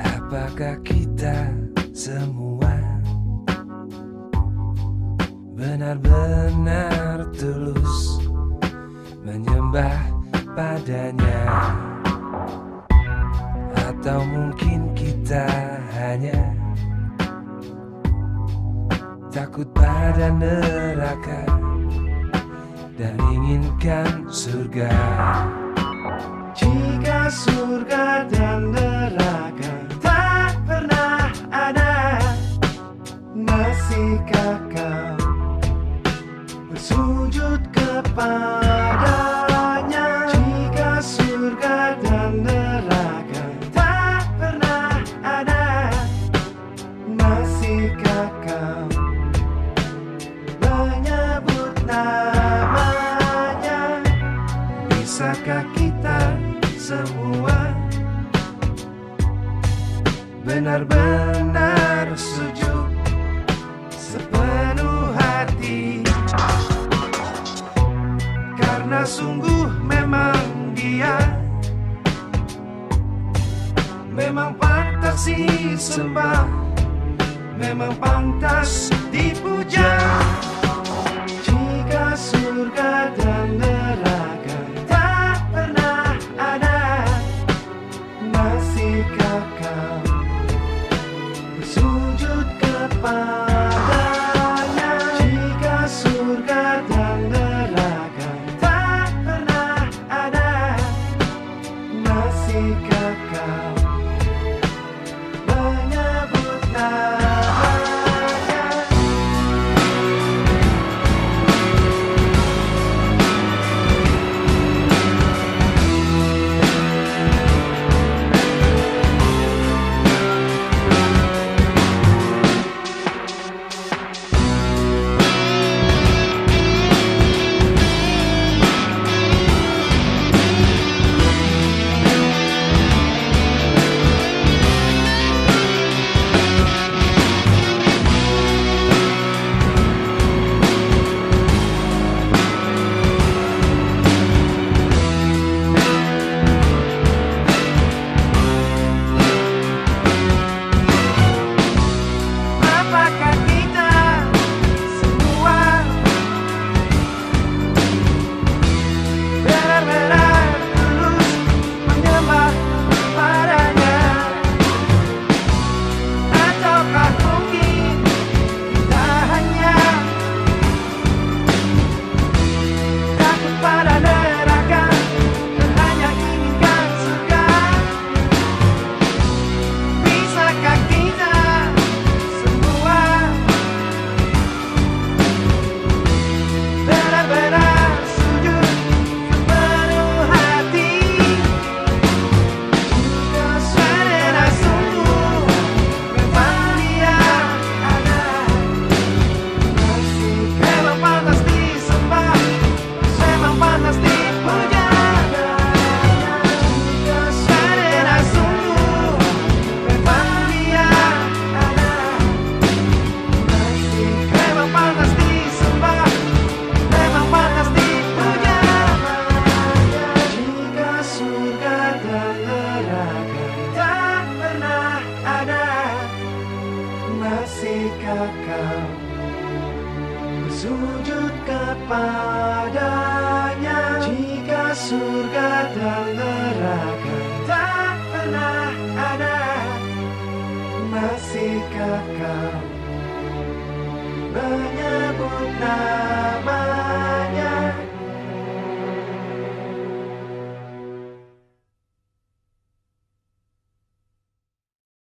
Apakah kita semua benar-benar tulus menyembah padanya? Atau mungkin kita hanya takut pada neraka dan inginkan surga? Jika surga dan neraka kepadanya Jika surga dan neraka tak pernah ada Masihkah kau? Menyebut namanya Bisakah kita semua benar-benar memang pantas disembah. Memang pantas dipuja. Jika surga dan neraka tak pernah ada Masihkah kau bersujud kepadanya? Jika surga dan neraka tak pernah ada Masihkah kau Bersujud kepadanya. Jika surga dan neraka Tak pernah ada Masihkah kau menyebut nama